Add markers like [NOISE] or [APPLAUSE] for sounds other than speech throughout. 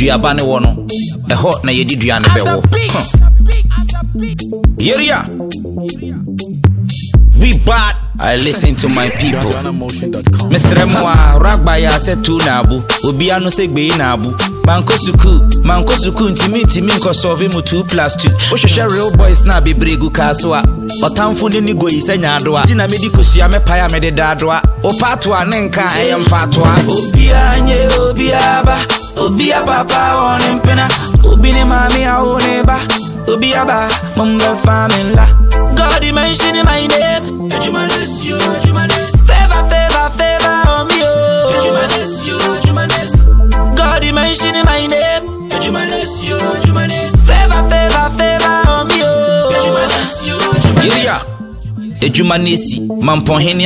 duaba ne wɔ no ɛhɔ na yɛde dua ne bɛwɔ yeria we bad I listen to my people. Mesrɛ mu a ragba yɛ asɛ tu na abo obia no sɛ gbei na abo mankɔ sukuu mankɔ sukuu ntimi ntimi nkɔsɔve mu 2 plus 2 wohwehwɛ real boys na bebree gu kaa so a. Ɔtamfo ne ne goyi sɛ nyaadoa nti na mede kɔsua mɛpae a. Mede daadoa wopa atoa ne nka a ɛyɛ mpa atoa obia nye obia ba obia papa wɔ ne mpena obi ne maame a ba. Obia ba mombɛfa me nla God he mentioning my name. Ejumanes yo, Ejumanes Favor, favor, favor on me oh. Ejumanes yo, Ejumanes God he mentioning my name. Ejumanes yo, Ejumanes Favor, favor, favor on me oh. Ejumanes yo, Ejumanes Yeah, Ejuma Nesi,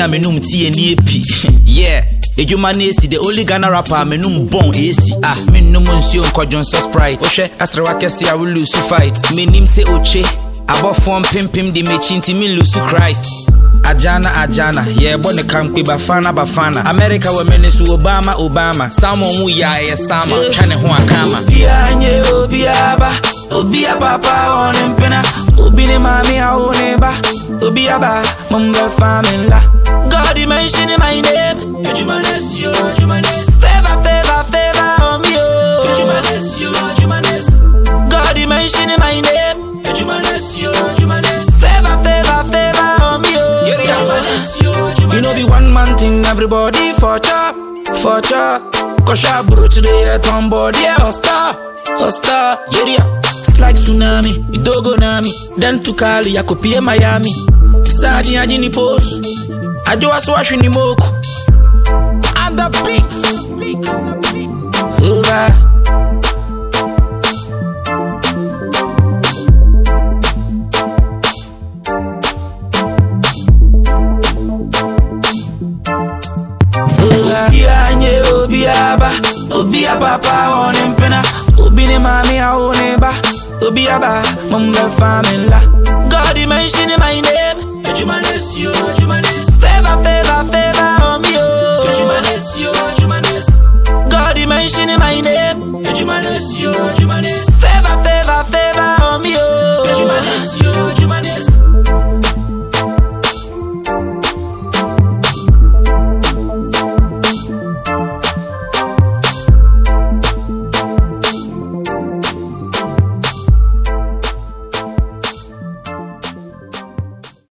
a menum tie nie pi. yeah. [LAUGHS] Ejuma Nesi, the only Ghana rapper a menum bon esi. Ah, menum nsuo nkɔdwon sɛ sprite. Wohwɛ asrewa kɛse a wo lose fight. Menim sɛ oche. abɔfoɔ mpempem de mekyi nti me lusu christ. Ajana ajana yɛbɔ ne kampe bafana bafana. America wɔ mene so obama obama. Salmon mu yɛ a ɛyɛ sama twa ne ho akama obia nye obia ba obia papa wɔ ne mpena obi ne maame a wo ne ba obia ba mombɛfa me nla he mentioning my name. Ejumanes yo, Ejumanes Favor, favor, favor on me oh. Ejumanes yo, Ejumanes God mentioning my name. Ejumanes yo, Ejumanes Favor, favor, favor on me oh. Ejumanes yo, Ejumanes You know be one man thing everybody for chop, for chop. Kosha bro today at on board yeah hosta, hosta. Yeah It's like tsunami, idogo nami. Then to Cali, akopie Miami Saji ajini post. Ajo aswashi ni moku And the beats Over obia nye obia ba obia papa wɔ ne mpena obi ne maame a wo ne ba. Obia ba mombɛfa me nla god he mentioning my name Yo, yo, Ejumanes God he mentioning my name. Ejumanes yo, Ejumanes Favor, favor, favor on me oh. Ejumanes yo